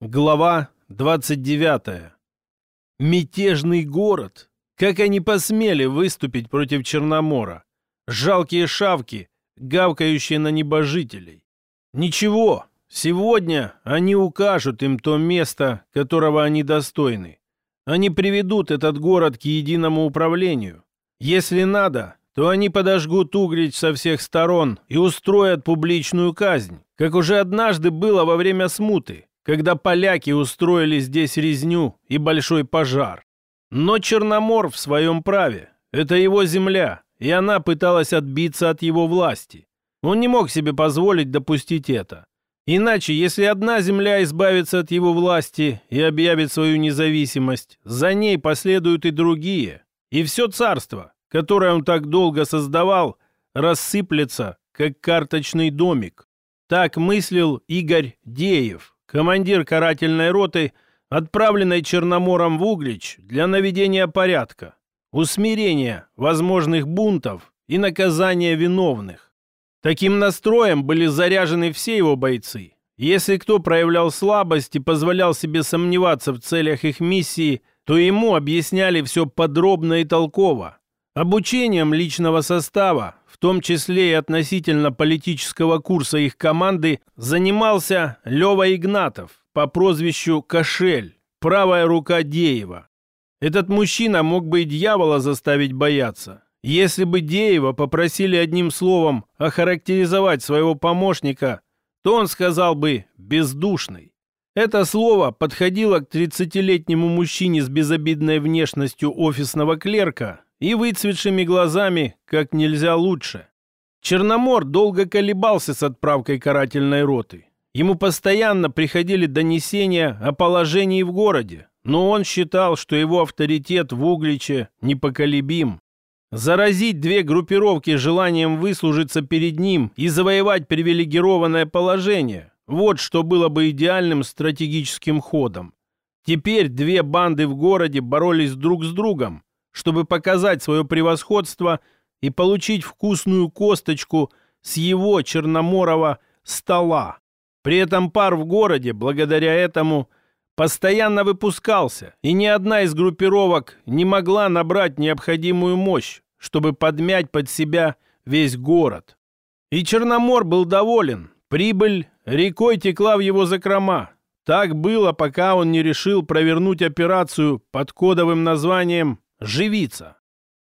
Глава 29. Мятежный город. Как они посмели выступить против Черномора? Жалкие шавки, гавкающие на небожителей. Ничего, сегодня они укажут им то место, которого они достойны. Они приведут этот город к единому управлению. Если надо, то они подожгут Угрич со всех сторон и устроят публичную казнь, как уже однажды было во время смуты когда поляки устроили здесь резню и большой пожар. Но Черномор в своем праве. Это его земля, и она пыталась отбиться от его власти. Он не мог себе позволить допустить это. Иначе, если одна земля избавится от его власти и объявит свою независимость, за ней последуют и другие. И все царство, которое он так долго создавал, рассыплется, как карточный домик. Так мыслил Игорь Деев, командир карательной роты, отправленной Черномором в Углич для наведения порядка, усмирения возможных бунтов и наказания виновных. Таким настроем были заряжены все его бойцы. Если кто проявлял слабость и позволял себе сомневаться в целях их миссии, то ему объясняли все подробно и толково. Обучением личного состава, том числе и относительно политического курса их команды, занимался Лева Игнатов по прозвищу Кошель, правая рука Деева. Этот мужчина мог бы и дьявола заставить бояться. Если бы Деева попросили одним словом охарактеризовать своего помощника, то он сказал бы «бездушный». Это слово подходило к 30-летнему мужчине с безобидной внешностью офисного клерка и выцветшими глазами как нельзя лучше. Черномор долго колебался с отправкой карательной роты. Ему постоянно приходили донесения о положении в городе, но он считал, что его авторитет в Угличе непоколебим. Заразить две группировки желанием выслужиться перед ним и завоевать привилегированное положение – вот что было бы идеальным стратегическим ходом. Теперь две банды в городе боролись друг с другом, чтобы показать свое превосходство и получить вкусную косточку с его черноморого стола. При этом пар в городе, благодаря этому, постоянно выпускался, и ни одна из группировок не могла набрать необходимую мощь, чтобы подмять под себя весь город. И Черномор был доволен. Прибыль рекой текла в его закрома. Так было, пока он не решил провернуть операцию под кодовым названием живиться.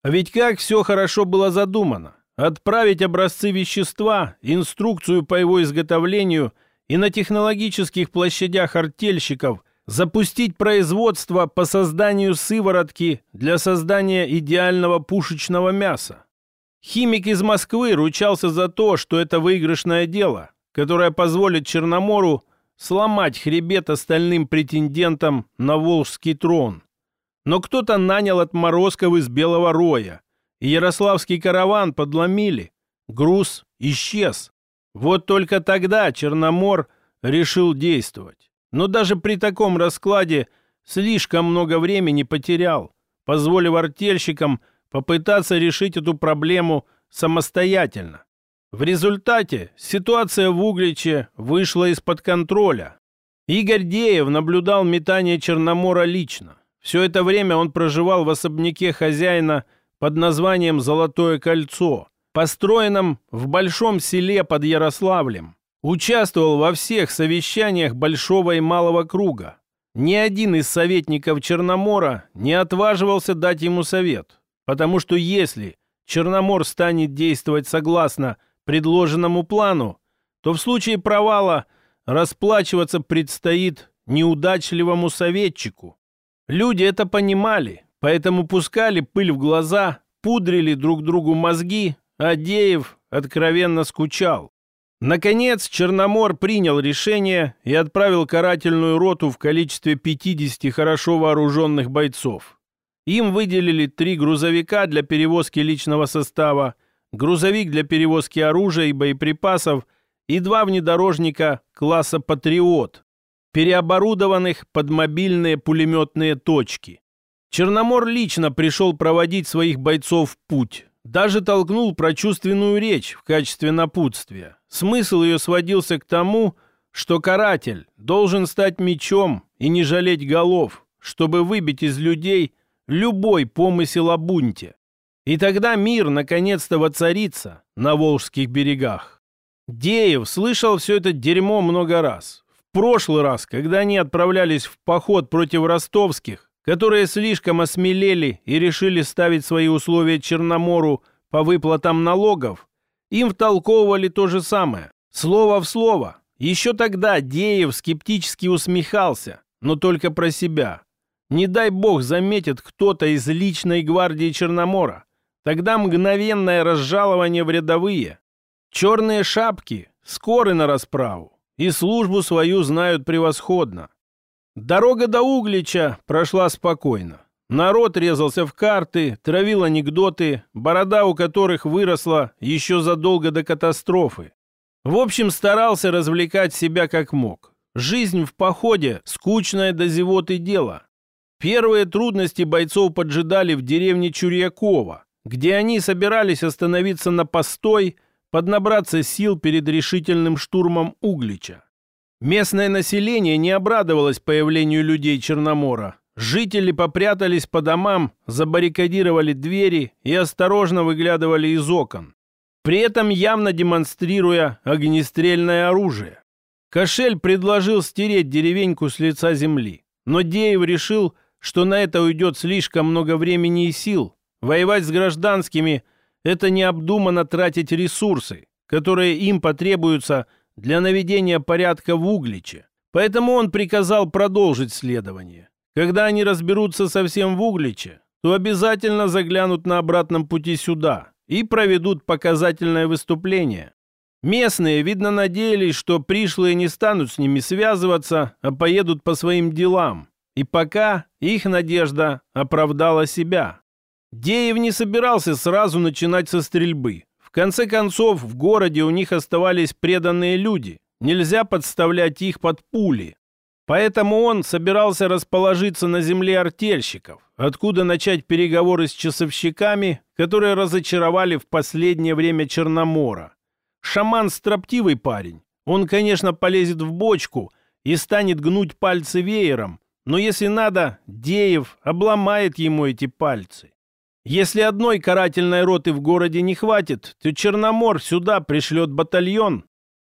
Ведь как все хорошо было задумано. Отправить образцы вещества, инструкцию по его изготовлению и на технологических площадях артельщиков запустить производство по созданию сыворотки для создания идеального пушечного мяса. Химик из Москвы ручался за то, что это выигрышное дело, которое позволит Черномору сломать хребет остальным претендентам на Волжский трон. Но кто-то нанял отморозков из Белого Роя, и Ярославский караван подломили. Груз исчез. Вот только тогда Черномор решил действовать. Но даже при таком раскладе слишком много времени потерял, позволив артельщикам попытаться решить эту проблему самостоятельно. В результате ситуация в Угличе вышла из-под контроля. Игорь Деев наблюдал метание Черномора лично. Все это время он проживал в особняке хозяина под названием «Золотое кольцо», построенном в большом селе под Ярославлем. Участвовал во всех совещаниях большого и малого круга. Ни один из советников Черномора не отваживался дать ему совет, потому что если Черномор станет действовать согласно предложенному плану, то в случае провала расплачиваться предстоит неудачливому советчику. Люди это понимали, поэтому пускали пыль в глаза, пудрили друг другу мозги, а Деев откровенно скучал. Наконец, Черномор принял решение и отправил карательную роту в количестве 50 хорошо вооруженных бойцов. Им выделили три грузовика для перевозки личного состава, грузовик для перевозки оружия и боеприпасов и два внедорожника класса «Патриот», переоборудованных под мобильные пулеметные точки. Черномор лично пришел проводить своих бойцов в путь. Даже толкнул прочувственную речь в качестве напутствия. Смысл ее сводился к тому, что каратель должен стать мечом и не жалеть голов, чтобы выбить из людей любой помысел о бунте. И тогда мир наконец-то воцарится на Волжских берегах. Деев слышал все это дерьмо много раз. Прошлый раз, когда они отправлялись в поход против ростовских, которые слишком осмелели и решили ставить свои условия Черномору по выплатам налогов, им втолковывали то же самое, слово в слово. Еще тогда Деев скептически усмехался, но только про себя. Не дай бог заметит кто-то из личной гвардии Черномора. Тогда мгновенное разжалование в рядовые. Черные шапки скоры на расправу и службу свою знают превосходно. Дорога до Углича прошла спокойно. Народ резался в карты, травил анекдоты, борода у которых выросла еще задолго до катастрофы. В общем, старался развлекать себя как мог. Жизнь в походе – скучное до зевоты дело. Первые трудности бойцов поджидали в деревне Чурьякова, где они собирались остановиться на постой, поднабраться сил перед решительным штурмом Углича. Местное население не обрадовалось появлению людей Черномора. Жители попрятались по домам, забаррикадировали двери и осторожно выглядывали из окон, при этом явно демонстрируя огнестрельное оружие. Кошель предложил стереть деревеньку с лица земли, но Деев решил, что на это уйдет слишком много времени и сил. Воевать с гражданскими – это необдуманно тратить ресурсы, которые им потребуются – для наведения порядка в Угличе. Поэтому он приказал продолжить следование. Когда они разберутся совсем в Угличе, то обязательно заглянут на обратном пути сюда и проведут показательное выступление. Местные, видно, надеялись, что пришлые не станут с ними связываться, а поедут по своим делам. И пока их надежда оправдала себя. Деев не собирался сразу начинать со стрельбы конце концов, в городе у них оставались преданные люди. Нельзя подставлять их под пули. Поэтому он собирался расположиться на земле артельщиков, откуда начать переговоры с часовщиками, которые разочаровали в последнее время Черномора. Шаман строптивый парень. Он, конечно, полезет в бочку и станет гнуть пальцы веером, но если надо, Деев обломает ему эти пальцы. Если одной карательной роты в городе не хватит, то Черномор сюда пришлет батальон.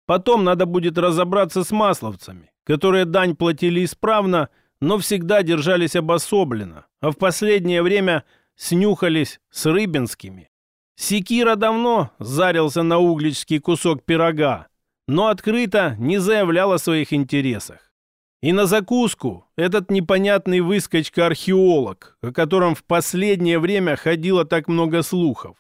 Потом надо будет разобраться с масловцами, которые дань платили исправно, но всегда держались обособленно, а в последнее время снюхались с рыбинскими. Секира давно зарился на угличский кусок пирога, но открыто не заявлял о своих интересах. И на закуску этот непонятный выскочка-археолог, о котором в последнее время ходило так много слухов.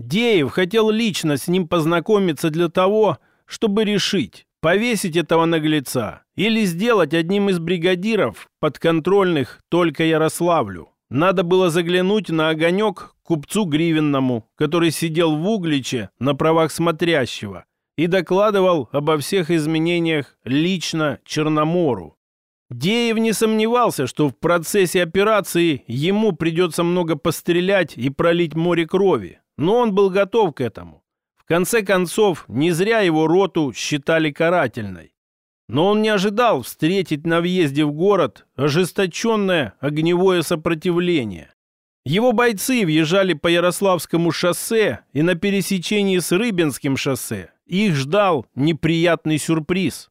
Деев хотел лично с ним познакомиться для того, чтобы решить, повесить этого наглеца или сделать одним из бригадиров, подконтрольных только Ярославлю. Надо было заглянуть на огонек купцу Гривенному, который сидел в Угличе на правах смотрящего, и докладывал обо всех изменениях лично Черномору. Деев не сомневался, что в процессе операции ему придется много пострелять и пролить море крови, но он был готов к этому. В конце концов, не зря его роту считали карательной. Но он не ожидал встретить на въезде в город ожесточенное огневое сопротивление. Его бойцы въезжали по Ярославскому шоссе и на пересечении с Рыбинским шоссе их ждал неприятный сюрприз.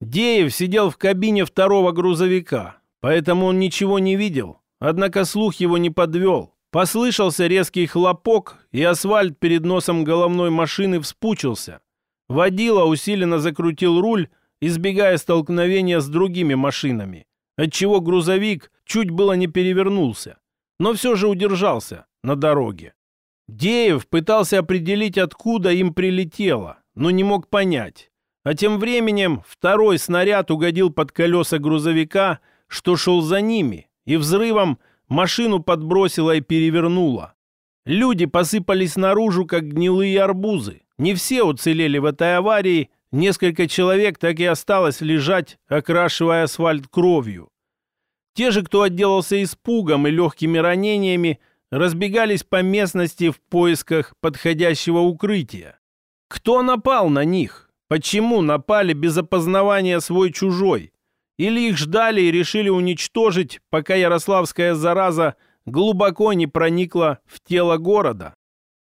Деев сидел в кабине второго грузовика, поэтому он ничего не видел, однако слух его не подвел. Послышался резкий хлопок, и асфальт перед носом головной машины вспучился. Водила усиленно закрутил руль, избегая столкновения с другими машинами, отчего грузовик чуть было не перевернулся, но все же удержался на дороге. Деев пытался определить, откуда им прилетело, но не мог понять. А тем временем второй снаряд угодил под колеса грузовика, что шел за ними, и взрывом машину подбросило и перевернуло. Люди посыпались наружу, как гнилые арбузы. Не все уцелели в этой аварии, несколько человек так и осталось лежать, окрашивая асфальт кровью. Те же, кто отделался испугом и легкими ранениями, разбегались по местности в поисках подходящего укрытия. Кто напал на них? Почему напали без опознавания свой-чужой? Или их ждали и решили уничтожить, пока ярославская зараза глубоко не проникла в тело города?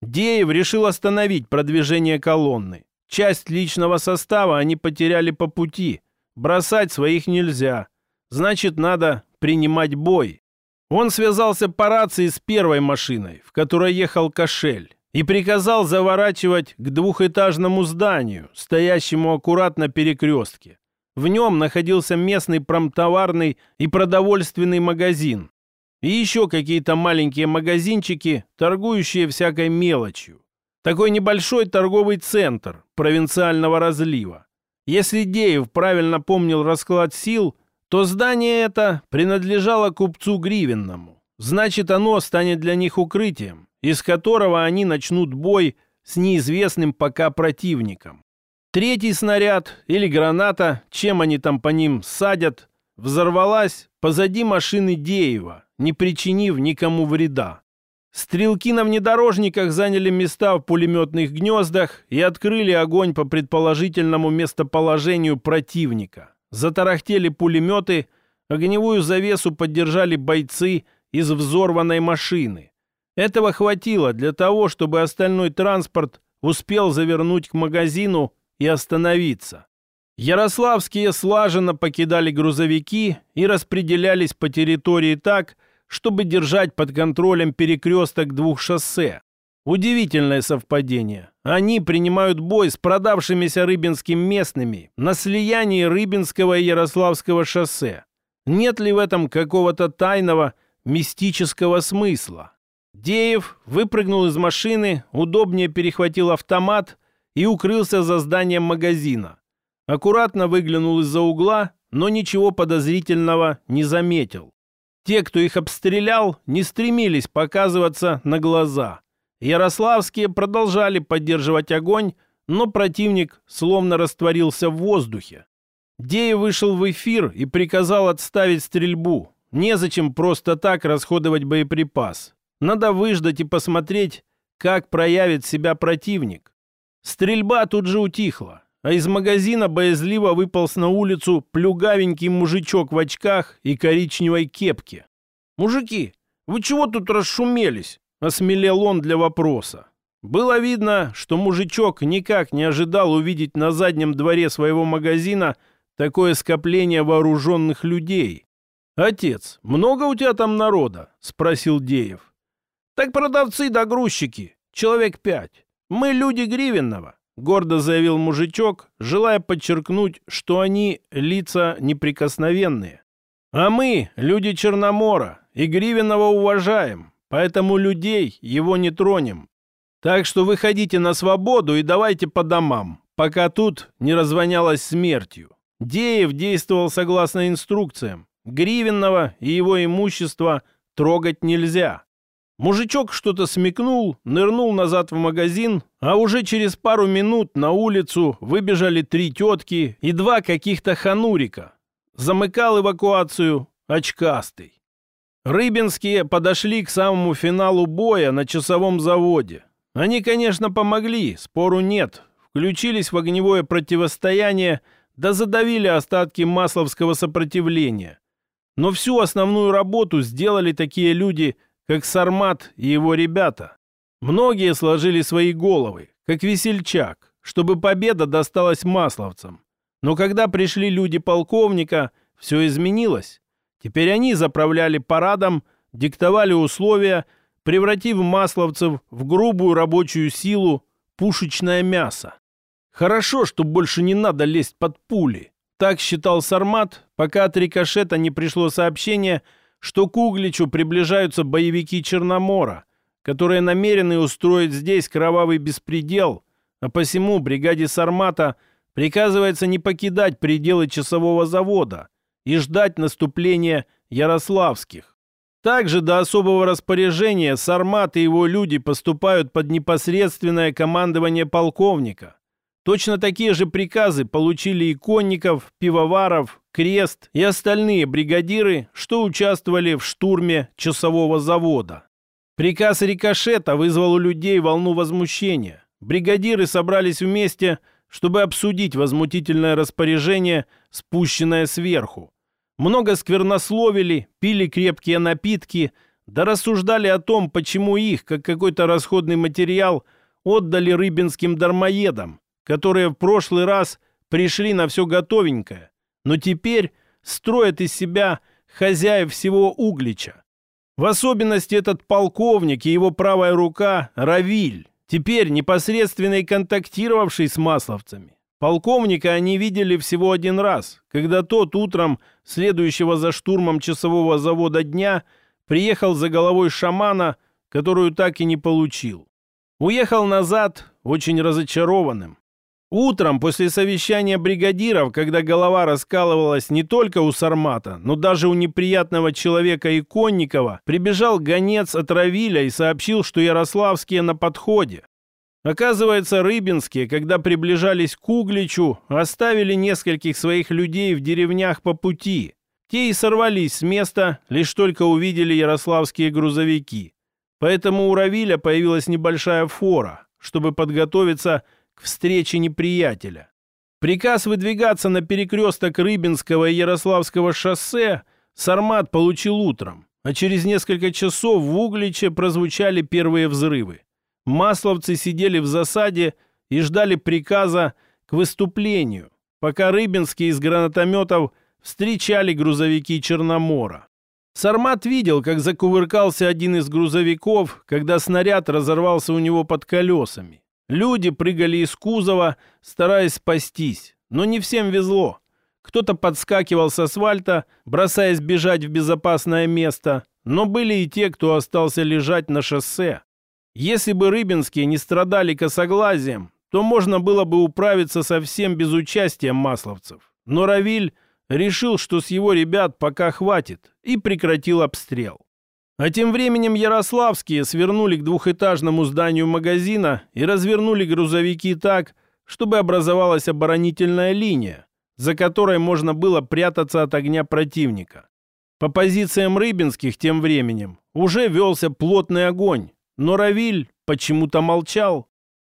Деев решил остановить продвижение колонны. Часть личного состава они потеряли по пути. Бросать своих нельзя. Значит, надо принимать бой. Он связался по рации с первой машиной, в которой ехал Кошель, и приказал заворачивать к двухэтажному зданию, стоящему аккуратно перекрестке. В нем находился местный промтоварный и продовольственный магазин. И еще какие-то маленькие магазинчики, торгующие всякой мелочью. Такой небольшой торговый центр провинциального разлива. Если Деев правильно помнил расклад сил, то здание это принадлежало купцу Гривенному. Значит, оно станет для них укрытием, из которого они начнут бой с неизвестным пока противником. Третий снаряд или граната, чем они там по ним садят, взорвалась позади машины Деева, не причинив никому вреда. Стрелки на внедорожниках заняли места в пулеметных гнездах и открыли огонь по предположительному местоположению противника. Затарахтели пулеметы, огневую завесу поддержали бойцы из взорванной машины. Этого хватило для того, чтобы остальной транспорт успел завернуть к магазину и остановиться. Ярославские слаженно покидали грузовики и распределялись по территории так, чтобы держать под контролем перекресток двух шоссе. Удивительное совпадение. Они принимают бой с продавшимися рыбинским местными на слиянии Рыбинского и Ярославского шоссе. Нет ли в этом какого-то тайного, мистического смысла? Деев выпрыгнул из машины, удобнее перехватил автомат и укрылся за зданием магазина. Аккуратно выглянул из-за угла, но ничего подозрительного не заметил. Те, кто их обстрелял, не стремились показываться на глаза. Ярославские продолжали поддерживать огонь, но противник словно растворился в воздухе. Дея вышел в эфир и приказал отставить стрельбу. Незачем просто так расходовать боеприпас. Надо выждать и посмотреть, как проявит себя противник. Стрельба тут же утихла а из магазина боязливо выполз на улицу плюгавенький мужичок в очках и коричневой кепке. «Мужики, вы чего тут расшумелись?» — осмелел он для вопроса. Было видно, что мужичок никак не ожидал увидеть на заднем дворе своего магазина такое скопление вооруженных людей. «Отец, много у тебя там народа?» — спросил Деев. «Так продавцы да грузчики. Человек пять. Мы люди Гривенного гордо заявил мужичок, желая подчеркнуть, что они лица неприкосновенные. А мы, люди Черномора, и Гривенного уважаем, поэтому людей его не тронем. Так что выходите на свободу и давайте по домам, пока тут не развонялось смертью. Деев действовал согласно инструкциям. Гривенного и его имущество трогать нельзя. Мужичок что-то смекнул, нырнул назад в магазин, а уже через пару минут на улицу выбежали три тетки и два каких-то ханурика. Замыкал эвакуацию очкастый. Рыбинские подошли к самому финалу боя на часовом заводе. Они, конечно, помогли, спору нет. Включились в огневое противостояние, да задавили остатки масловского сопротивления. Но всю основную работу сделали такие люди – как Сармат и его ребята. Многие сложили свои головы, как весельчак, чтобы победа досталась масловцам. Но когда пришли люди полковника, все изменилось. Теперь они заправляли парадом, диктовали условия, превратив масловцев в грубую рабочую силу, пушечное мясо. Хорошо, что больше не надо лезть под пули. Так считал Сармат, пока от рикошета не пришло сообщение – что к Угличу приближаются боевики Черномора, которые намерены устроить здесь кровавый беспредел, а посему бригаде Сармата приказывается не покидать пределы часового завода и ждать наступления Ярославских. Также до особого распоряжения Сармат и его люди поступают под непосредственное командование полковника. Точно такие же приказы получили и Конников, Пивоваров, Крест и остальные бригадиры, что участвовали в штурме часового завода. Приказ рикошета вызвал у людей волну возмущения. Бригадиры собрались вместе, чтобы обсудить возмутительное распоряжение, спущенное сверху. Много сквернословили, пили крепкие напитки, да рассуждали о том, почему их, как какой-то расходный материал, отдали рыбинским дармоедам, которые в прошлый раз пришли на все готовенькое, но теперь строят из себя хозяев всего Углича. В особенности этот полковник и его правая рука Равиль, теперь непосредственно и контактировавший с масловцами. Полковника они видели всего один раз, когда тот утром следующего за штурмом часового завода дня приехал за головой шамана, которую так и не получил. Уехал назад очень разочарованным. Утром после совещания бригадиров, когда голова раскалывалась не только у Сармата, но даже у неприятного человека Иконникова, прибежал гонец от Равиля и сообщил, что Ярославские на подходе. Оказывается, рыбинские, когда приближались к Угличу, оставили нескольких своих людей в деревнях по пути. Те и сорвались с места, лишь только увидели ярославские грузовики. Поэтому у Равиля появилась небольшая фора, чтобы подготовиться к встрече неприятеля. Приказ выдвигаться на перекресток Рыбинского и Ярославского шоссе Сармат получил утром, а через несколько часов в Угличе прозвучали первые взрывы. Масловцы сидели в засаде и ждали приказа к выступлению, пока Рыбинские из гранатометов встречали грузовики Черномора. Сармат видел, как закувыркался один из грузовиков, когда снаряд разорвался у него под колесами. Люди прыгали из кузова, стараясь спастись, но не всем везло. Кто-то подскакивал с асфальта, бросаясь бежать в безопасное место, но были и те, кто остался лежать на шоссе. Если бы рыбинские не страдали косоглазием, то можно было бы управиться совсем без участия масловцев. Но Равиль решил, что с его ребят пока хватит, и прекратил обстрел. А тем временем ярославские свернули к двухэтажному зданию магазина и развернули грузовики так, чтобы образовалась оборонительная линия, за которой можно было прятаться от огня противника. По позициям Рыбинских тем временем уже велся плотный огонь, но Равиль почему-то молчал.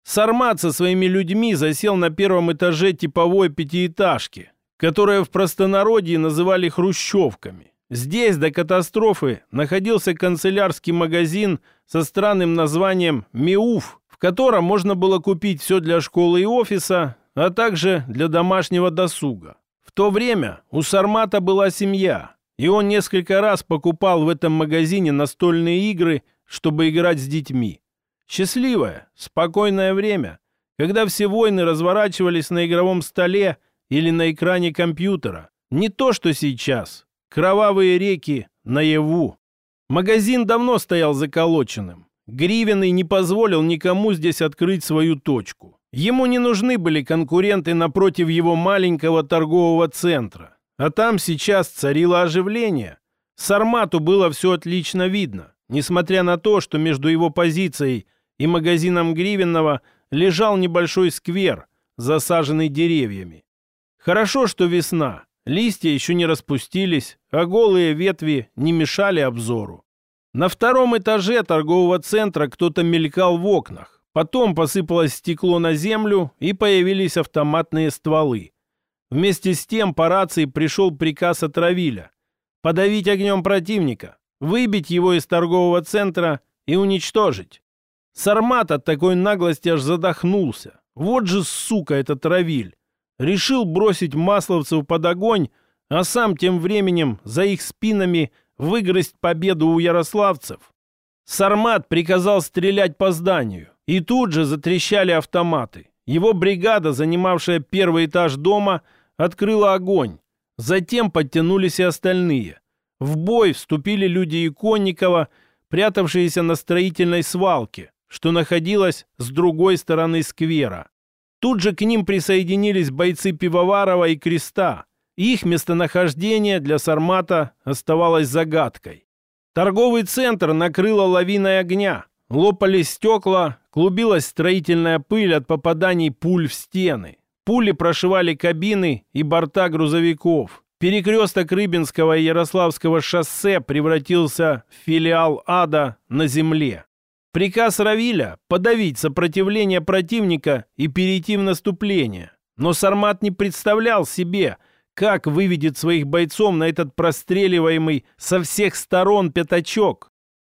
Сармат со своими людьми засел на первом этаже типовой пятиэтажки, которое в простонародье называли хрущевками. Здесь до катастрофы находился канцелярский магазин со странным названием «Миуф», в котором можно было купить все для школы и офиса, а также для домашнего досуга. В то время у Сармата была семья, и он несколько раз покупал в этом магазине настольные игры – чтобы играть с детьми. Счастливое, спокойное время, когда все войны разворачивались на игровом столе или на экране компьютера. Не то, что сейчас. Кровавые реки наяву. Магазин давно стоял заколоченным. Гривенный не позволил никому здесь открыть свою точку. Ему не нужны были конкуренты напротив его маленького торгового центра. А там сейчас царило оживление. Сармату было все отлично видно несмотря на то, что между его позицией и магазином Гривенного лежал небольшой сквер, засаженный деревьями. Хорошо, что весна, листья еще не распустились, а голые ветви не мешали обзору. На втором этаже торгового центра кто-то мелькал в окнах. Потом посыпалось стекло на землю и появились автоматные стволы. Вместе с тем по рации пришел приказ от Равиля подавить огнем противника, выбить его из торгового центра и уничтожить. Сармат от такой наглости аж задохнулся. Вот же сука этот Равиль. Решил бросить масловцев под огонь, а сам тем временем за их спинами выгрызть победу у ярославцев. Сармат приказал стрелять по зданию, и тут же затрещали автоматы. Его бригада, занимавшая первый этаж дома, открыла огонь. Затем подтянулись и остальные. В бой вступили люди Иконникова, прятавшиеся на строительной свалке, что находилась с другой стороны сквера. Тут же к ним присоединились бойцы Пивоварова и Креста. Их местонахождение для Сармата оставалось загадкой. Торговый центр накрыло лавиной огня. Лопались стекла, клубилась строительная пыль от попаданий пуль в стены. Пули прошивали кабины и борта грузовиков. Перекресток Рыбинского и Ярославского шоссе превратился в филиал ада на земле. Приказ Равиля – подавить сопротивление противника и перейти в наступление. Но Сармат не представлял себе, как выведет своих бойцов на этот простреливаемый со всех сторон пятачок.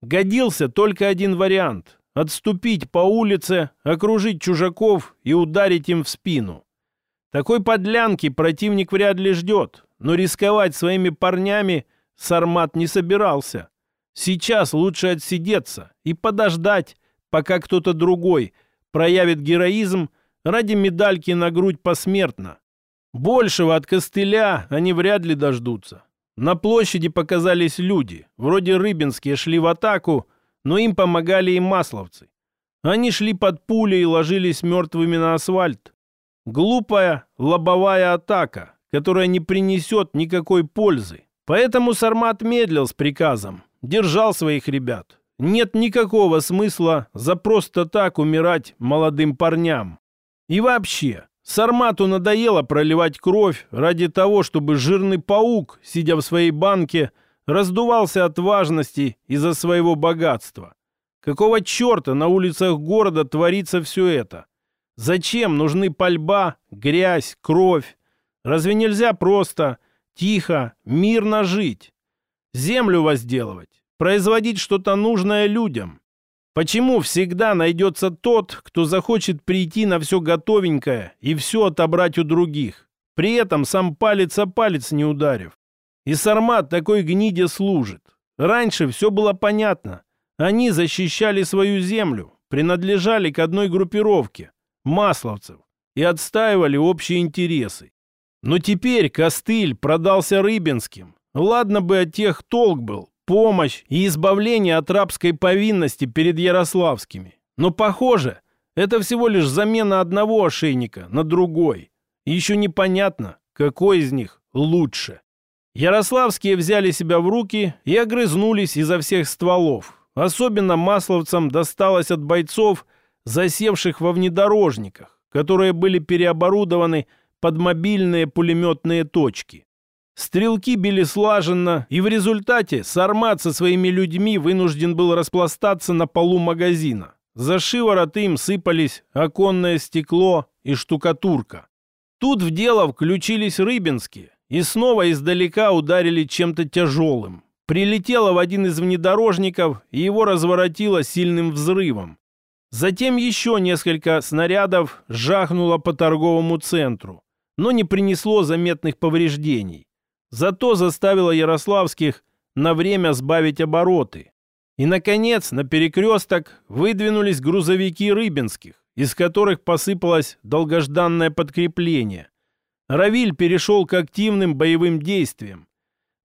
Годился только один вариант – отступить по улице, окружить чужаков и ударить им в спину. Такой подлянки противник вряд ли ждет, но рисковать своими парнями Сармат не собирался. Сейчас лучше отсидеться и подождать, пока кто-то другой проявит героизм ради медальки на грудь посмертно. Большего от костыля они вряд ли дождутся. На площади показались люди, вроде рыбинские шли в атаку, но им помогали и масловцы. Они шли под пули и ложились мертвыми на асфальт. Глупая лобовая атака, которая не принесет никакой пользы. Поэтому Сармат медлил с приказом, держал своих ребят. Нет никакого смысла за просто так умирать молодым парням. И вообще, Сармату надоело проливать кровь ради того, чтобы жирный паук, сидя в своей банке, раздувался от важности из-за своего богатства. Какого черта на улицах города творится все это? Зачем нужны пальба, грязь, кровь? Разве нельзя просто, тихо, мирно жить? Землю возделывать, производить что-то нужное людям. Почему всегда найдется тот, кто захочет прийти на все готовенькое и все отобрать у других, при этом сам палец о палец не ударив? И Сармат такой гниде служит. Раньше все было понятно. Они защищали свою землю, принадлежали к одной группировке – масловцев, и отстаивали общие интересы. Но теперь костыль продался Рыбинским. Ладно бы от тех толк был, помощь и избавление от рабской повинности перед Ярославскими. Но, похоже, это всего лишь замена одного ошейника на другой. И еще непонятно, какой из них лучше. Ярославские взяли себя в руки и огрызнулись изо всех стволов. Особенно масловцам досталось от бойцов, засевших во внедорожниках, которые были переоборудованы под мобильные пулеметные точки. Стрелки били слаженно, и в результате Сармат со своими людьми вынужден был распластаться на полу магазина. За шиворот им сыпались оконное стекло и штукатурка. Тут в дело включились рыбинские и снова издалека ударили чем-то тяжелым. Прилетело в один из внедорожников и его разворотило сильным взрывом. Затем еще несколько снарядов жахнуло по торговому центру, но не принесло заметных повреждений. Зато заставила Ярославских на время сбавить обороты. И, наконец, на перекресток выдвинулись грузовики Рыбинских, из которых посыпалось долгожданное подкрепление. Равиль перешел к активным боевым действиям.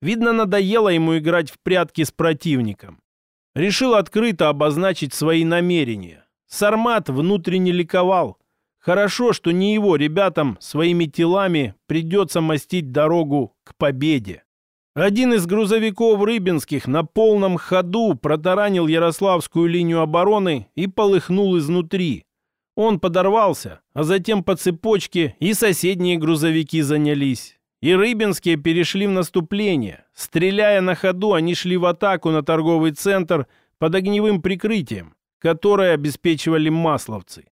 Видно, надоело ему играть в прятки с противником. Решил открыто обозначить свои намерения. Сармат внутренне ликовал. Хорошо, что не его ребятам своими телами придется мастить дорогу к победе. Один из грузовиков Рыбинских на полном ходу протаранил Ярославскую линию обороны и полыхнул изнутри. Он подорвался, а затем по цепочке и соседние грузовики занялись. И Рыбинские перешли в наступление. Стреляя на ходу, они шли в атаку на торговый центр под огневым прикрытием, которое обеспечивали масловцы.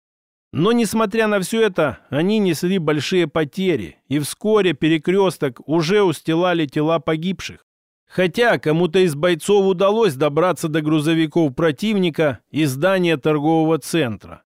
Но, несмотря на все это, они несли большие потери, и вскоре перекресток уже устилали тела погибших. Хотя кому-то из бойцов удалось добраться до грузовиков противника и здания торгового центра.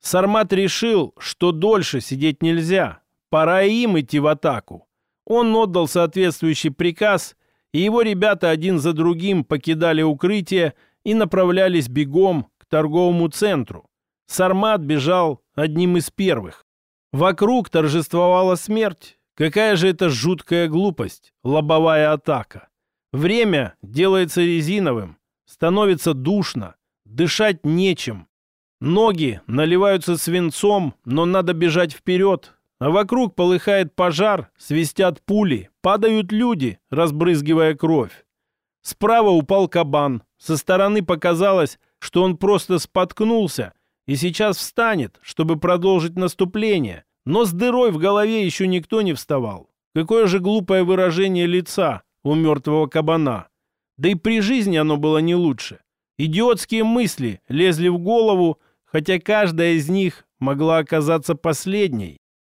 Сармат решил, что дольше сидеть нельзя, пора им идти в атаку. Он отдал соответствующий приказ, и его ребята один за другим покидали укрытие и направлялись бегом к торговому центру. Сармат бежал одним из первых. Вокруг торжествовала смерть. Какая же это жуткая глупость, лобовая атака. Время делается резиновым, становится душно, дышать нечем. Ноги наливаются свинцом, но надо бежать вперед. А вокруг полыхает пожар, свистят пули, падают люди, разбрызгивая кровь. Справа упал кабан. Со стороны показалось, что он просто споткнулся – и сейчас встанет, чтобы продолжить наступление. Но с дырой в голове еще никто не вставал. Какое же глупое выражение лица у мертвого кабана. Да и при жизни оно было не лучше. Идиотские мысли лезли в голову, хотя каждая из них могла оказаться последней.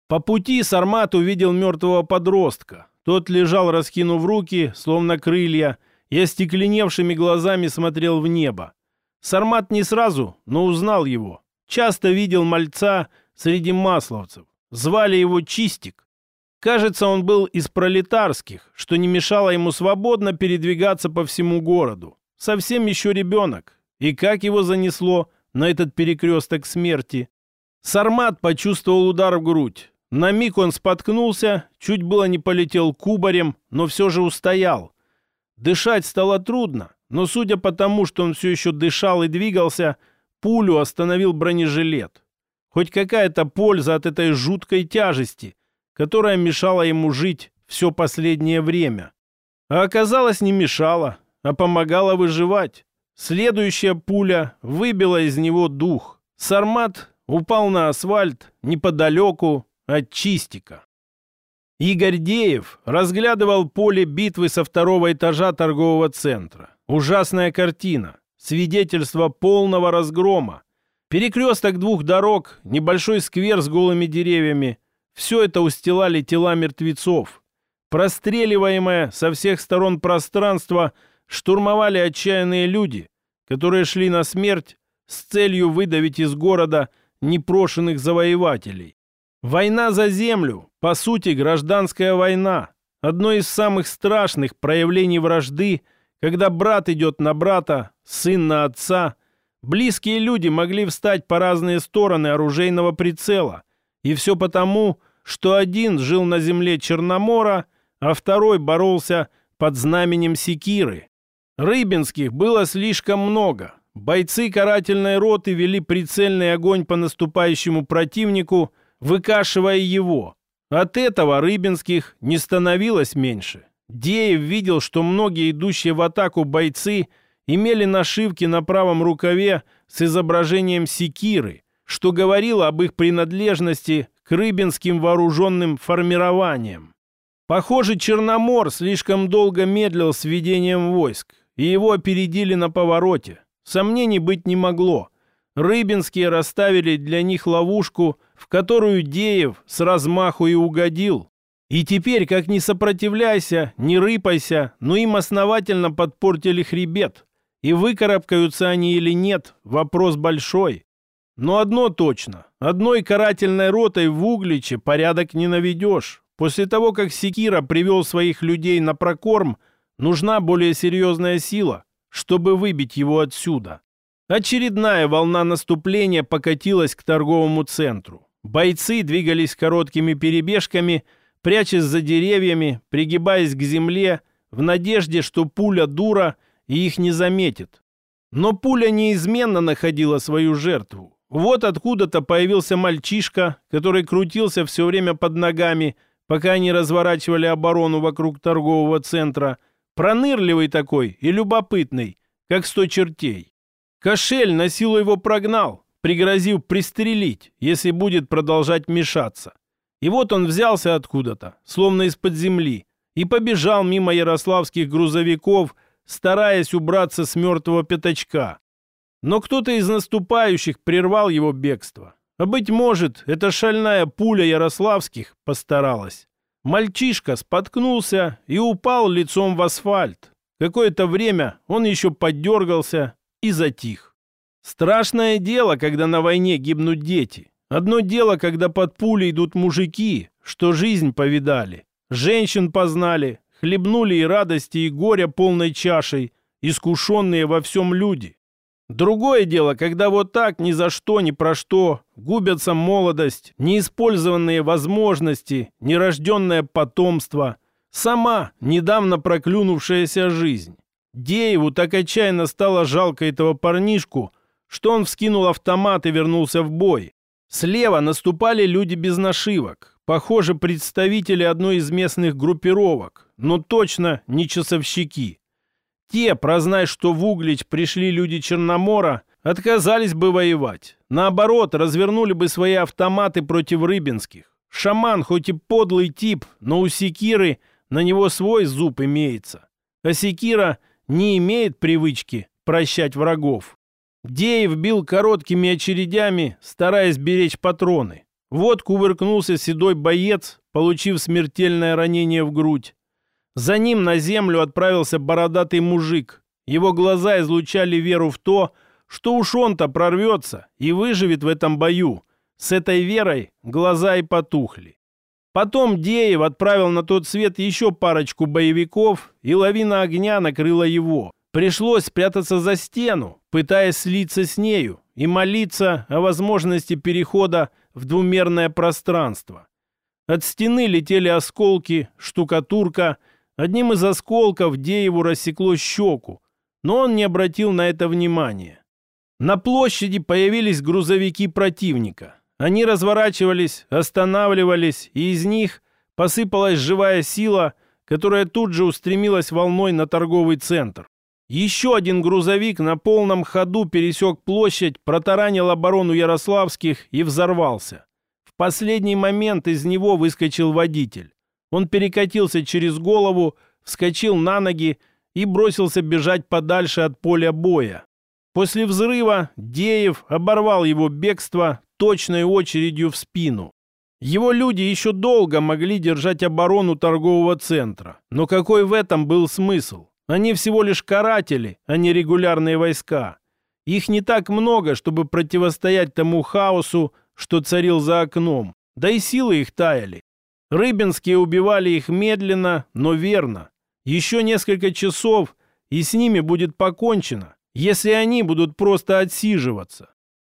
По пути Сармат увидел мертвого подростка. Тот лежал, раскинув руки, словно крылья, и остекленевшими глазами смотрел в небо. Сармат не сразу, но узнал его. Часто видел мальца среди масловцев. Звали его Чистик. Кажется, он был из пролетарских, что не мешало ему свободно передвигаться по всему городу. Совсем еще ребенок. И как его занесло на этот перекресток смерти? Сармат почувствовал удар в грудь. На миг он споткнулся, чуть было не полетел кубарем, но все же устоял. Дышать стало трудно, но судя по тому, что он все еще дышал и двигался, пулю остановил бронежилет. Хоть какая-то польза от этой жуткой тяжести, которая мешала ему жить все последнее время. А оказалось, не мешала, а помогала выживать. Следующая пуля выбила из него дух. Сармат упал на асфальт неподалеку от чистика. Игорь Деев разглядывал поле битвы со второго этажа торгового центра. Ужасная картина, свидетельство полного разгрома. Перекресток двух дорог, небольшой сквер с голыми деревьями. Все это устилали тела мертвецов. Простреливаемое со всех сторон пространство штурмовали отчаянные люди, которые шли на смерть с целью выдавить из города непрошенных завоевателей. Война за землю, по сути, гражданская война. Одно из самых страшных проявлений вражды, когда брат идет на брата, сын на отца. Близкие люди могли встать по разные стороны оружейного прицела. И все потому, что один жил на земле Черномора, а второй боролся под знаменем Секиры. Рыбинских было слишком много. Бойцы карательной роты вели прицельный огонь по наступающему противнику – выкашивая его. От этого Рыбинских не становилось меньше. Деев видел, что многие идущие в атаку бойцы имели нашивки на правом рукаве с изображением секиры, что говорило об их принадлежности к рыбинским вооруженным формированиям. Похоже, Черномор слишком долго медлил с ведением войск, и его опередили на повороте. Сомнений быть не могло. Рыбинские расставили для них ловушку, в которую Деев с размаху и угодил. И теперь, как ни сопротивляйся, не рыпайся, но им основательно подпортили хребет. И выкарабкаются они или нет, вопрос большой. Но одно точно, одной карательной ротой в Угличе порядок не наведешь. После того, как Секира привел своих людей на прокорм, нужна более серьезная сила, чтобы выбить его отсюда. Очередная волна наступления покатилась к торговому центру. Бойцы двигались короткими перебежками, прячась за деревьями, пригибаясь к земле, в надежде, что пуля дура и их не заметит. Но пуля неизменно находила свою жертву. Вот откуда-то появился мальчишка, который крутился все время под ногами, пока они разворачивали оборону вокруг торгового центра. Пронырливый такой и любопытный, как сто чертей. Кошель на силу его прогнал, пригрозив пристрелить, если будет продолжать мешаться. И вот он взялся откуда-то, словно из-под земли, и побежал мимо ярославских грузовиков, стараясь убраться с мертвого пятачка. Но кто-то из наступающих прервал его бегство. А быть может, эта шальная пуля ярославских постаралась. Мальчишка споткнулся и упал лицом в асфальт. Какое-то время он еще подергался, и затих. Страшное дело, когда на войне гибнут дети. Одно дело, когда под пули идут мужики, что жизнь повидали, женщин познали, хлебнули и радости, и горя полной чашей, искушенные во всем люди. Другое дело, когда вот так ни за что, ни про что губятся молодость, неиспользованные возможности, нерожденное потомство, сама недавно проклюнувшаяся жизнь. Дееву так отчаянно стало жалко этого парнишку, что он вскинул автомат и вернулся в бой. Слева наступали люди без нашивок. Похоже, представители одной из местных группировок, но точно не часовщики. Те, прознай, что в Углич пришли люди Черномора, отказались бы воевать. Наоборот, развернули бы свои автоматы против рыбинских. Шаман хоть и подлый тип, но у секиры на него свой зуб имеется. А секира не имеет привычки прощать врагов. Деев бил короткими очередями, стараясь беречь патроны. Вот кувыркнулся седой боец, получив смертельное ранение в грудь. За ним на землю отправился бородатый мужик. Его глаза излучали веру в то, что уж он-то прорвется и выживет в этом бою. С этой верой глаза и потухли. Потом Деев отправил на тот свет еще парочку боевиков, и лавина огня накрыла его. Пришлось спрятаться за стену, пытаясь слиться с нею и молиться о возможности перехода в двумерное пространство. От стены летели осколки, штукатурка. Одним из осколков Дееву рассекло щеку, но он не обратил на это внимания. На площади появились грузовики противника. Они разворачивались, останавливались, и из них посыпалась живая сила, которая тут же устремилась волной на торговый центр. Еще один грузовик на полном ходу пересек площадь, протаранил оборону Ярославских и взорвался. В последний момент из него выскочил водитель. Он перекатился через голову, вскочил на ноги и бросился бежать подальше от поля боя. После взрыва Деев оборвал его бегство точной очередью в спину. Его люди еще долго могли держать оборону торгового центра. Но какой в этом был смысл? Они всего лишь каратели, а не регулярные войска. Их не так много, чтобы противостоять тому хаосу, что царил за окном. Да и силы их таяли. Рыбинские убивали их медленно, но верно. Еще несколько часов, и с ними будет покончено, если они будут просто отсиживаться.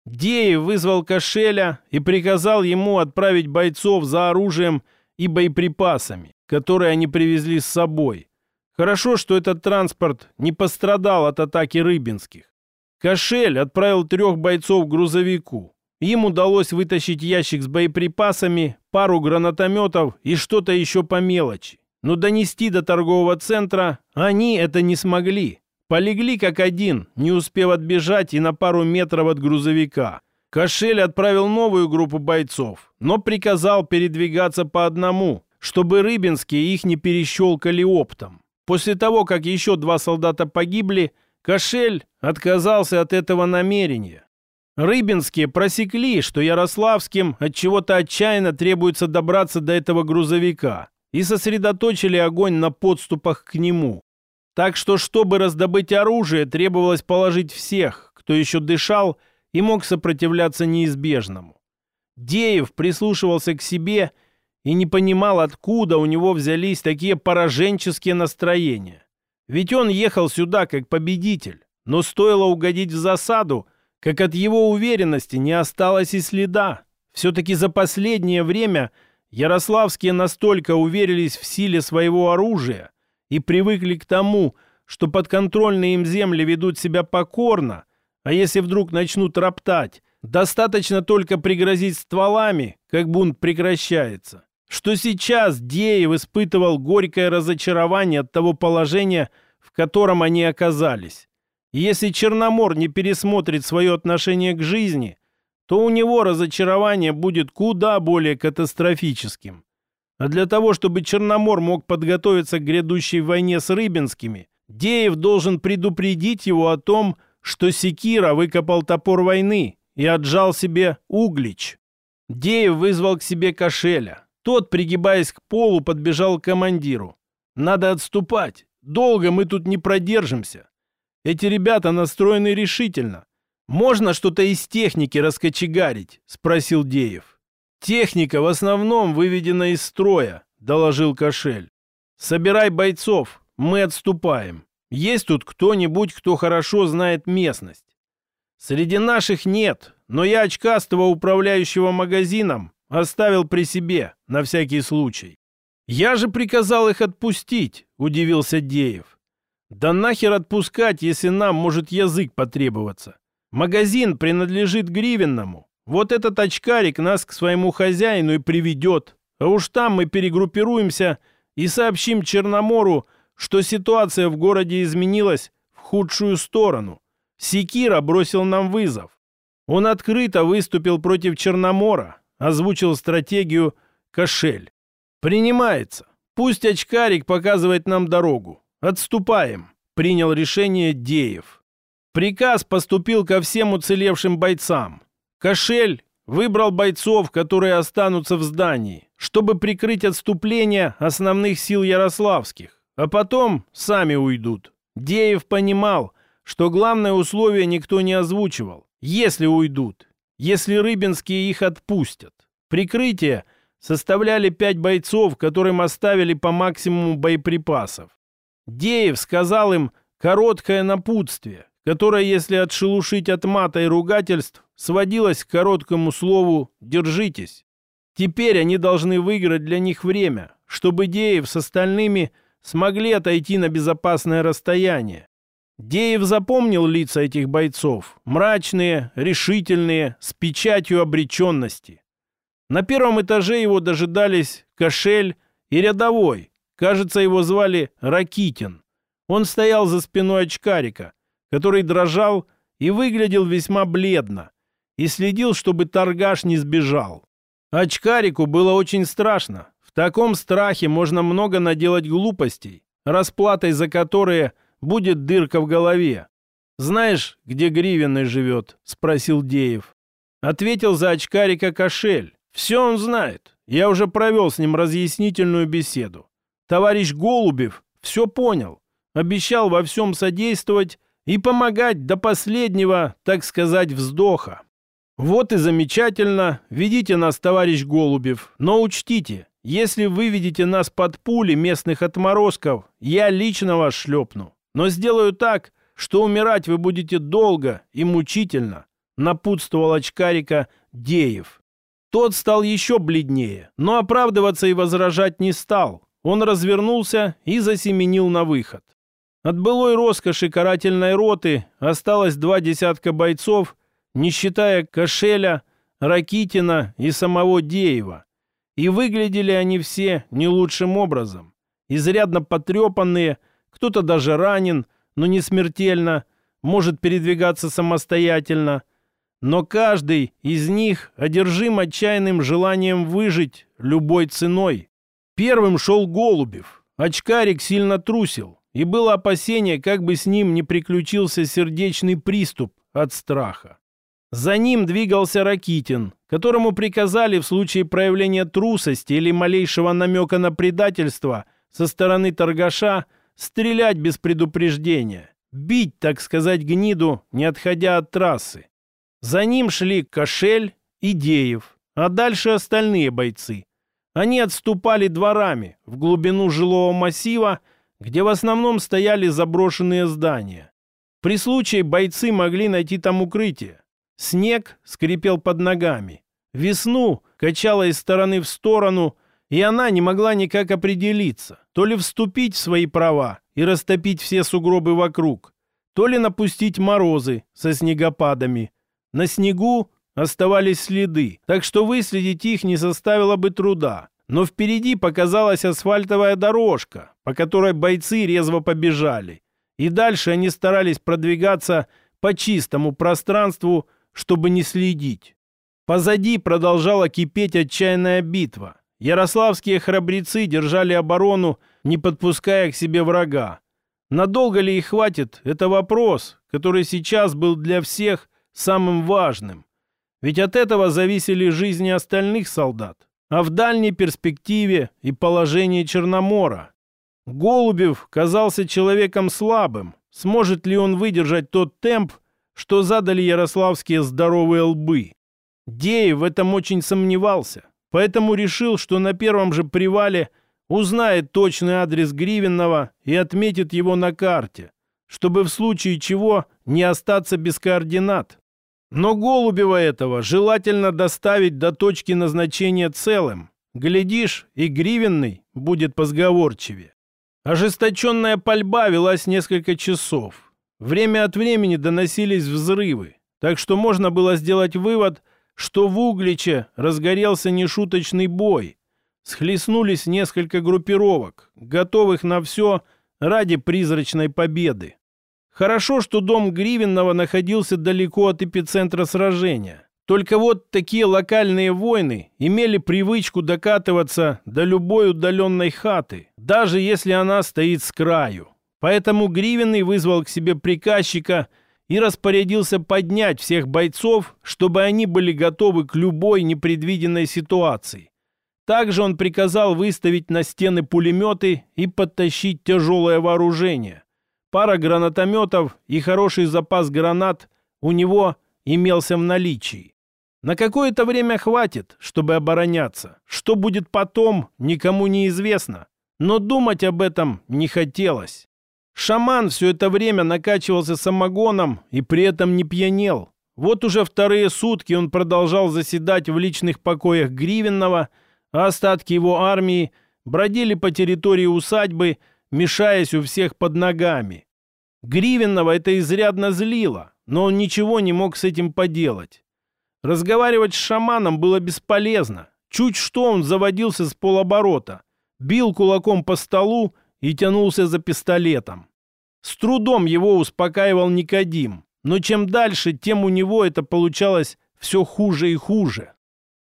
Деев вызвал Кошеля и приказал ему отправить бойцов за оружием и боеприпасами, которые они привезли с собой. Хорошо, что этот транспорт не пострадал от атаки Рыбинских. Кошель отправил трех бойцов к грузовику. Им удалось вытащить ящик с боеприпасами, пару гранатометов и что-то еще по мелочи. Но донести до торгового центра они это не смогли. Полегли как один, не успев отбежать и на пару метров от грузовика. Кошель отправил новую группу бойцов, но приказал передвигаться по одному, чтобы рыбинские их не перещелкали оптом. После того, как еще два солдата погибли, Кошель отказался от этого намерения. Рыбинские просекли, что Ярославским от чего-то отчаянно требуется добраться до этого грузовика и сосредоточили огонь на подступах к нему. Так что, чтобы раздобыть оружие, требовалось положить всех, кто еще дышал и мог сопротивляться неизбежному. Деев прислушивался к себе и не понимал, откуда у него взялись такие пораженческие настроения. Ведь он ехал сюда как победитель, но стоило угодить в засаду – как от его уверенности не осталось и следа. Все-таки за последнее время Ярославские настолько уверились в силе своего оружия и привыкли к тому, что подконтрольные им земли ведут себя покорно, а если вдруг начнут роптать, достаточно только пригрозить стволами, как бунт прекращается. Что сейчас Деев испытывал горькое разочарование от того положения, в котором они оказались. И если Черномор не пересмотрит свое отношение к жизни, то у него разочарование будет куда более катастрофическим. А для того, чтобы Черномор мог подготовиться к грядущей войне с Рыбинскими, Деев должен предупредить его о том, что Секира выкопал топор войны и отжал себе Углич. Деев вызвал к себе Кошеля. Тот, пригибаясь к полу, подбежал к командиру. «Надо отступать. Долго мы тут не продержимся. Эти ребята настроены решительно. Можно что-то из техники раскочегарить?» — спросил Деев. «Техника в основном выведена из строя», — доложил Кошель. «Собирай бойцов, мы отступаем. Есть тут кто-нибудь, кто хорошо знает местность?» «Среди наших нет, но я очкастого управляющего магазином оставил при себе, на всякий случай». «Я же приказал их отпустить», — удивился Деев. Да нахер отпускать, если нам может язык потребоваться. Магазин принадлежит Гривенному. Вот этот очкарик нас к своему хозяину и приведет. А уж там мы перегруппируемся и сообщим Черномору, что ситуация в городе изменилась в худшую сторону. Секира бросил нам вызов. Он открыто выступил против Черномора, озвучил стратегию «Кошель». «Принимается. Пусть очкарик показывает нам дорогу. «Отступаем», — принял решение Деев. Приказ поступил ко всем уцелевшим бойцам. Кошель выбрал бойцов, которые останутся в здании, чтобы прикрыть отступление основных сил ярославских, а потом сами уйдут. Деев понимал, что главное условие никто не озвучивал. Если уйдут, если рыбинские их отпустят. Прикрытие составляли пять бойцов, которым оставили по максимуму боеприпасов. Деев сказал им короткое напутствие, которое, если отшелушить от мата и ругательств, сводилось к короткому слову «держитесь». Теперь они должны выиграть для них время, чтобы Деев с остальными смогли отойти на безопасное расстояние. Деев запомнил лица этих бойцов, мрачные, решительные, с печатью обреченности. На первом этаже его дожидались Кошель и рядовой, кажется, его звали Ракитин. Он стоял за спиной очкарика, который дрожал и выглядел весьма бледно, и следил, чтобы торгаш не сбежал. Очкарику было очень страшно. В таком страхе можно много наделать глупостей, расплатой за которые будет дырка в голове. «Знаешь, где Гривенный живет?» — спросил Деев. Ответил за очкарика кошель. «Все он знает. Я уже провел с ним разъяснительную беседу. Товарищ Голубев все понял. Обещал во всем содействовать и помогать до последнего, так сказать, вздоха. Вот и замечательно. Ведите нас, товарищ Голубев. Но учтите, если вы видите нас под пули местных отморозков, я лично вас шлепну. Но сделаю так, что умирать вы будете долго и мучительно, напутствовал очкарика Деев. Тот стал еще бледнее, но оправдываться и возражать не стал. Он развернулся и засеменил на выход. От былой роскоши карательной роты осталось два десятка бойцов, не считая Кошеля, Ракитина и самого Деева. И выглядели они все не лучшим образом. Изрядно потрепанные, кто-то даже ранен, но не смертельно, может передвигаться самостоятельно. Но каждый из них одержим отчаянным желанием выжить любой ценой. Первым шел Голубев. Очкарик сильно трусил и было опасение, как бы с ним не приключился сердечный приступ от страха. За ним двигался Ракитин, которому приказали в случае проявления трусости или малейшего намека на предательство со стороны торгаша стрелять без предупреждения, бить, так сказать, гниду, не отходя от трассы. За ним шли Кошель и Деев, а дальше остальные бойцы. Они отступали дворами в глубину жилого массива, где в основном стояли заброшенные здания. При случае бойцы могли найти там укрытие. Снег скрипел под ногами. Весну качала из стороны в сторону, и она не могла никак определиться, то ли вступить в свои права и растопить все сугробы вокруг, то ли напустить морозы со снегопадами. На снегу оставались следы, так что выследить их не составило бы труда. Но впереди показалась асфальтовая дорожка, по которой бойцы резво побежали. И дальше они старались продвигаться по чистому пространству, чтобы не следить. Позади продолжала кипеть отчаянная битва. Ярославские храбрецы держали оборону, не подпуская к себе врага. Надолго ли их хватит, это вопрос, который сейчас был для всех самым важным. Ведь от этого зависели жизни остальных солдат а в дальней перспективе и положение Черномора. Голубев казался человеком слабым. Сможет ли он выдержать тот темп, что задали ярославские здоровые лбы? Деев в этом очень сомневался, поэтому решил, что на первом же привале узнает точный адрес Гривенного и отметит его на карте, чтобы в случае чего не остаться без координат. Но Голубева этого желательно доставить до точки назначения целым. Глядишь, и Гривенный будет позговорчивее. Ожесточенная пальба велась несколько часов. Время от времени доносились взрывы, так что можно было сделать вывод, что в Угличе разгорелся нешуточный бой. Схлестнулись несколько группировок, готовых на все ради призрачной победы. Хорошо, что дом Гривенного находился далеко от эпицентра сражения. Только вот такие локальные войны имели привычку докатываться до любой удаленной хаты, даже если она стоит с краю. Поэтому Гривенный вызвал к себе приказчика и распорядился поднять всех бойцов, чтобы они были готовы к любой непредвиденной ситуации. Также он приказал выставить на стены пулеметы и подтащить тяжелое вооружение. Пара гранатометов и хороший запас гранат у него имелся в наличии. На какое-то время хватит, чтобы обороняться. Что будет потом, никому не известно. Но думать об этом не хотелось. Шаман все это время накачивался самогоном и при этом не пьянел. Вот уже вторые сутки он продолжал заседать в личных покоях Гривенного, а остатки его армии бродили по территории усадьбы, мешаясь у всех под ногами. Гривенного это изрядно злило, но он ничего не мог с этим поделать. Разговаривать с шаманом было бесполезно. Чуть что он заводился с полоборота, бил кулаком по столу и тянулся за пистолетом. С трудом его успокаивал Никодим, но чем дальше, тем у него это получалось все хуже и хуже.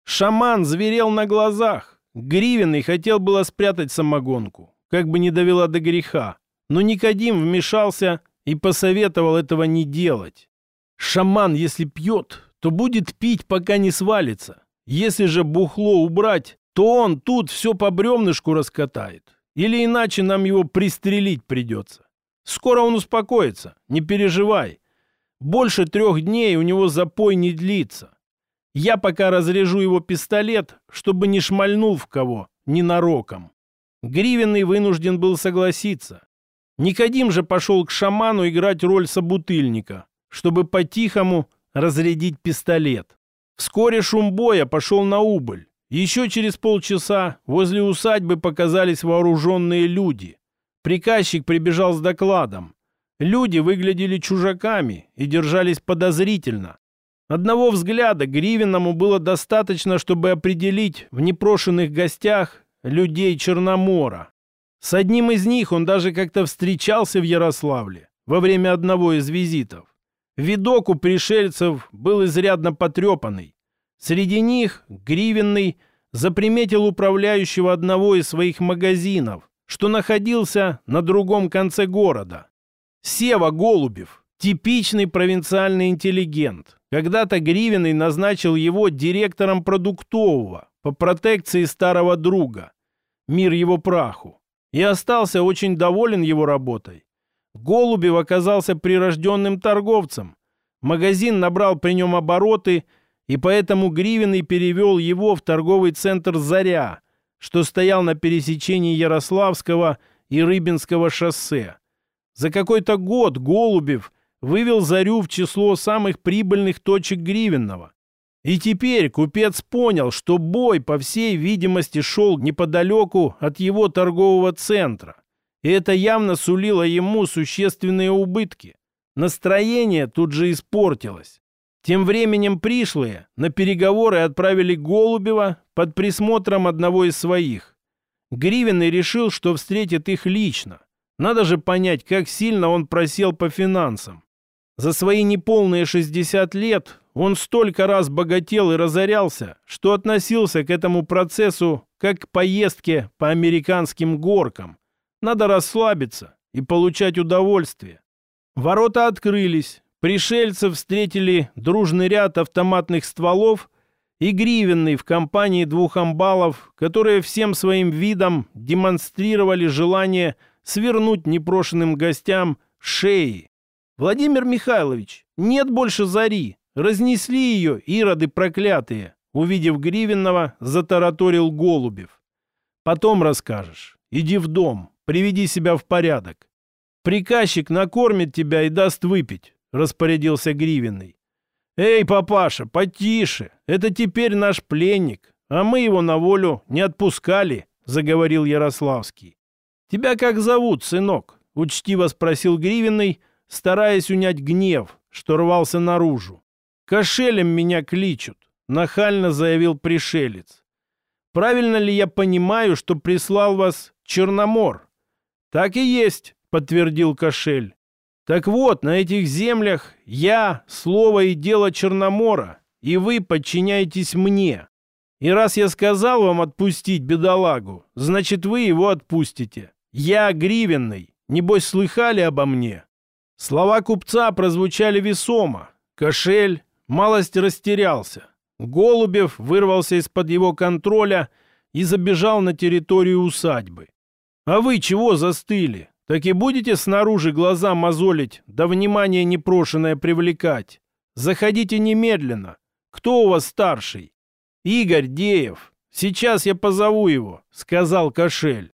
Шаман зверел на глазах. Гривенный хотел было спрятать самогонку, как бы не довела до греха. Но Никодим вмешался и посоветовал этого не делать. Шаман, если пьет, то будет пить, пока не свалится. Если же бухло убрать, то он тут все по бревнышку раскатает. Или иначе нам его пристрелить придется. Скоро он успокоится, не переживай. Больше трех дней у него запой не длится. Я пока разрежу его пистолет, чтобы не шмальнул в кого, ненароком. Гривенный вынужден был согласиться. Никодим же пошел к шаману играть роль собутыльника, чтобы по-тихому разрядить пистолет. Вскоре шум боя пошел на убыль. Еще через полчаса возле усадьбы показались вооруженные люди. Приказчик прибежал с докладом. Люди выглядели чужаками и держались подозрительно. Одного взгляда Гривенному было достаточно, чтобы определить в непрошенных гостях людей Черномора. С одним из них он даже как-то встречался в Ярославле во время одного из визитов. Видок у пришельцев был изрядно потрепанный. Среди них Гривенный заприметил управляющего одного из своих магазинов, что находился на другом конце города. Сева Голубев, типичный провинциальный интеллигент. Когда-то Гривенный назначил его директором продуктового по протекции старого друга. Мир его праху. И остался очень доволен его работой. Голубев оказался прирожденным торговцем. Магазин набрал при нем обороты – и поэтому Гривенный перевел его в торговый центр «Заря», что стоял на пересечении Ярославского и Рыбинского шоссе. За какой-то год Голубев вывел «Зарю» в число самых прибыльных точек Гривенного. И теперь купец понял, что бой, по всей видимости, шел неподалеку от его торгового центра. И это явно сулило ему существенные убытки. Настроение тут же испортилось. Тем временем пришлые на переговоры отправили Голубева под присмотром одного из своих. Гривенный решил, что встретит их лично. Надо же понять, как сильно он просел по финансам. За свои неполные 60 лет он столько раз богател и разорялся, что относился к этому процессу как к поездке по американским горкам. Надо расслабиться и получать удовольствие. Ворота открылись, Пришельцев встретили дружный ряд автоматных стволов и гривенный в компании двух амбалов, которые всем своим видом демонстрировали желание свернуть непрошенным гостям шеи. «Владимир Михайлович, нет больше зари. Разнесли ее, ироды проклятые!» Увидев Гривенного, затараторил Голубев. «Потом расскажешь. Иди в дом, приведи себя в порядок. Приказчик накормит тебя и даст выпить распорядился Гривенный. «Эй, папаша, потише! Это теперь наш пленник, а мы его на волю не отпускали», — заговорил Ярославский. «Тебя как зовут, сынок?» — учтиво спросил Гривенный, стараясь унять гнев, что рвался наружу. «Кошелем меня кличут», — нахально заявил пришелец. «Правильно ли я понимаю, что прислал вас Черномор?» «Так и есть», — подтвердил Кошель. Так вот, на этих землях я, слово и дело Черномора, и вы подчиняетесь мне. И раз я сказал вам отпустить бедолагу, значит, вы его отпустите. Я гривенный. Небось, слыхали обо мне?» Слова купца прозвучали весомо. Кошель малость растерялся. Голубев вырвался из-под его контроля и забежал на территорию усадьбы. «А вы чего застыли? Так и будете снаружи глаза мозолить, да внимание непрошенное привлекать? Заходите немедленно. Кто у вас старший?» «Игорь Деев. Сейчас я позову его», — сказал Кошель.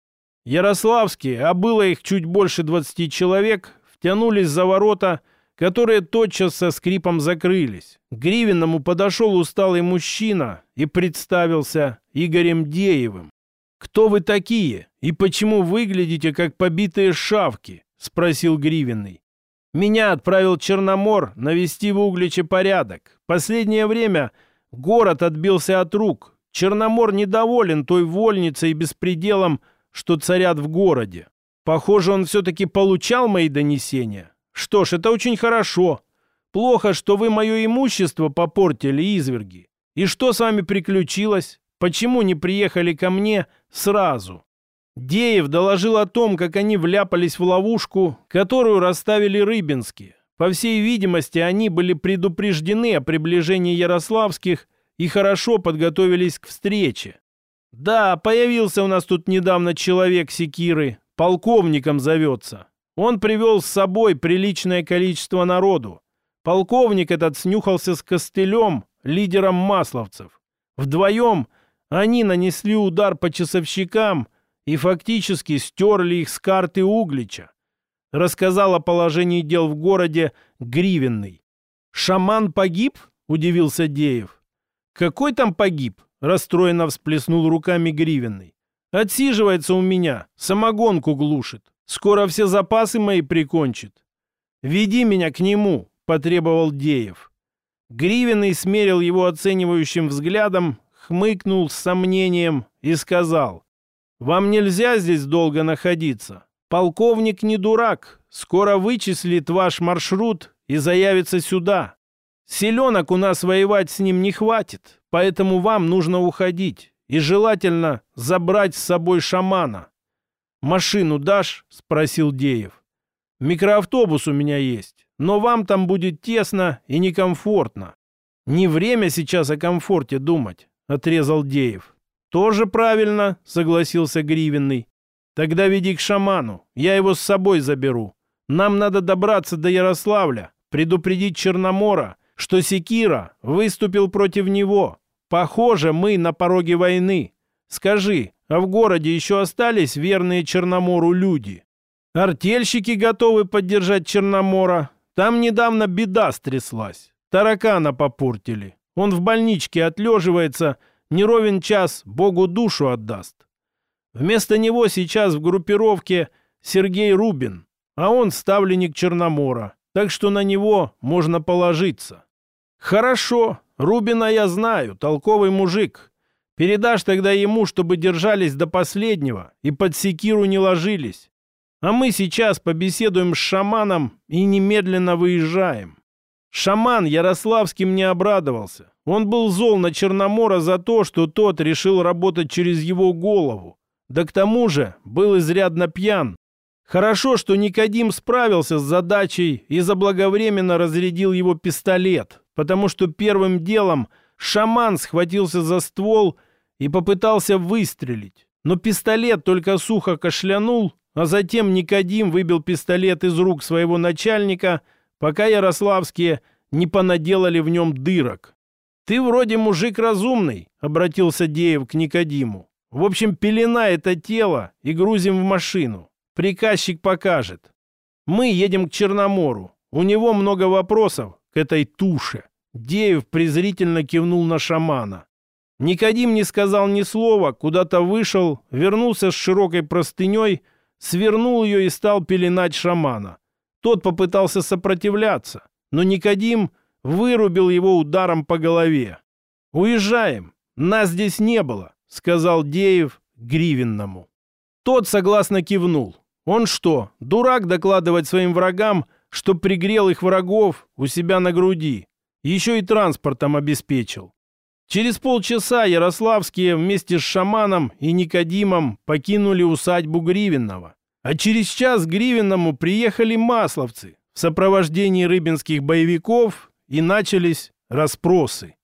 Ярославские, а было их чуть больше двадцати человек, втянулись за ворота, которые тотчас со скрипом закрылись. К Гривенному подошел усталый мужчина и представился Игорем Деевым. «Кто вы такие и почему выглядите как побитые шавки?» — спросил Гривенный. «Меня отправил Черномор навести в Угличе порядок. Последнее время город отбился от рук. Черномор недоволен той вольницей и беспределом, что царят в городе. Похоже, он все-таки получал мои донесения. Что ж, это очень хорошо. Плохо, что вы мое имущество попортили, изверги. И что с вами приключилось? Почему не приехали ко мне сразу? Деев доложил о том, как они вляпались в ловушку, которую расставили рыбинские. По всей видимости, они были предупреждены о приближении Ярославских и хорошо подготовились к встрече. Да, появился у нас тут недавно человек секиры, полковником зовется. Он привел с собой приличное количество народу. Полковник этот снюхался с костылем, лидером масловцев. Вдвоем они нанесли удар по часовщикам и фактически стерли их с карты Углича. Рассказал о положении дел в городе Гривенный. «Шаман погиб?» – удивился Деев. «Какой там погиб?» – расстроенно всплеснул руками Гривенный. Отсиживается у меня, самогонку глушит. Скоро все запасы мои прикончит. Веди меня к нему, потребовал Деев. Гривенный смерил его оценивающим взглядом, хмыкнул с сомнением и сказал, «Вам нельзя здесь долго находиться. Полковник не дурак, скоро вычислит ваш маршрут и заявится сюда. Селенок у нас воевать с ним не хватит, поэтому вам нужно уходить и желательно забрать с собой шамана. «Машину дашь?» — спросил Деев. «Микроавтобус у меня есть, но вам там будет тесно и некомфортно». «Не время сейчас о комфорте думать», — отрезал Деев. «Тоже правильно», — согласился Гривенный. «Тогда веди к шаману, я его с собой заберу. Нам надо добраться до Ярославля, предупредить Черномора, что Секира выступил против него, Похоже, мы на пороге войны. Скажи, а в городе еще остались верные Черномору люди? Артельщики готовы поддержать Черномора. Там недавно беда стряслась. Таракана попортили. Он в больничке отлеживается, не ровен час Богу душу отдаст. Вместо него сейчас в группировке Сергей Рубин, а он ставленник Черномора, так что на него можно положиться. Хорошо, Рубина я знаю, толковый мужик. Передашь тогда ему, чтобы держались до последнего и под секиру не ложились. А мы сейчас побеседуем с шаманом и немедленно выезжаем. Шаман Ярославским не обрадовался. Он был зол на Черномора за то, что тот решил работать через его голову. Да к тому же был изрядно пьян. Хорошо, что Никодим справился с задачей и заблаговременно разрядил его пистолет, потому что первым делом шаман схватился за ствол и попытался выстрелить. Но пистолет только сухо кашлянул, а затем Никодим выбил пистолет из рук своего начальника, пока ярославские не понаделали в нем дырок. «Ты вроде мужик разумный», — обратился Деев к Никодиму. «В общем, пелена это тело и грузим в машину. Приказчик покажет. Мы едем к Черномору. У него много вопросов, этой туше. Деев презрительно кивнул на шамана. Никодим не сказал ни слова, куда-то вышел, вернулся с широкой простыней, свернул ее и стал пеленать шамана. Тот попытался сопротивляться, но Никодим вырубил его ударом по голове. «Уезжаем, нас здесь не было», — сказал Деев Гривенному. Тот согласно кивнул. Он что, дурак докладывать своим врагам, что пригрел их врагов у себя на груди. Еще и транспортом обеспечил. Через полчаса Ярославские вместе с шаманом и Никодимом покинули усадьбу Гривенного. А через час к Гривенному приехали масловцы в сопровождении рыбинских боевиков и начались расспросы.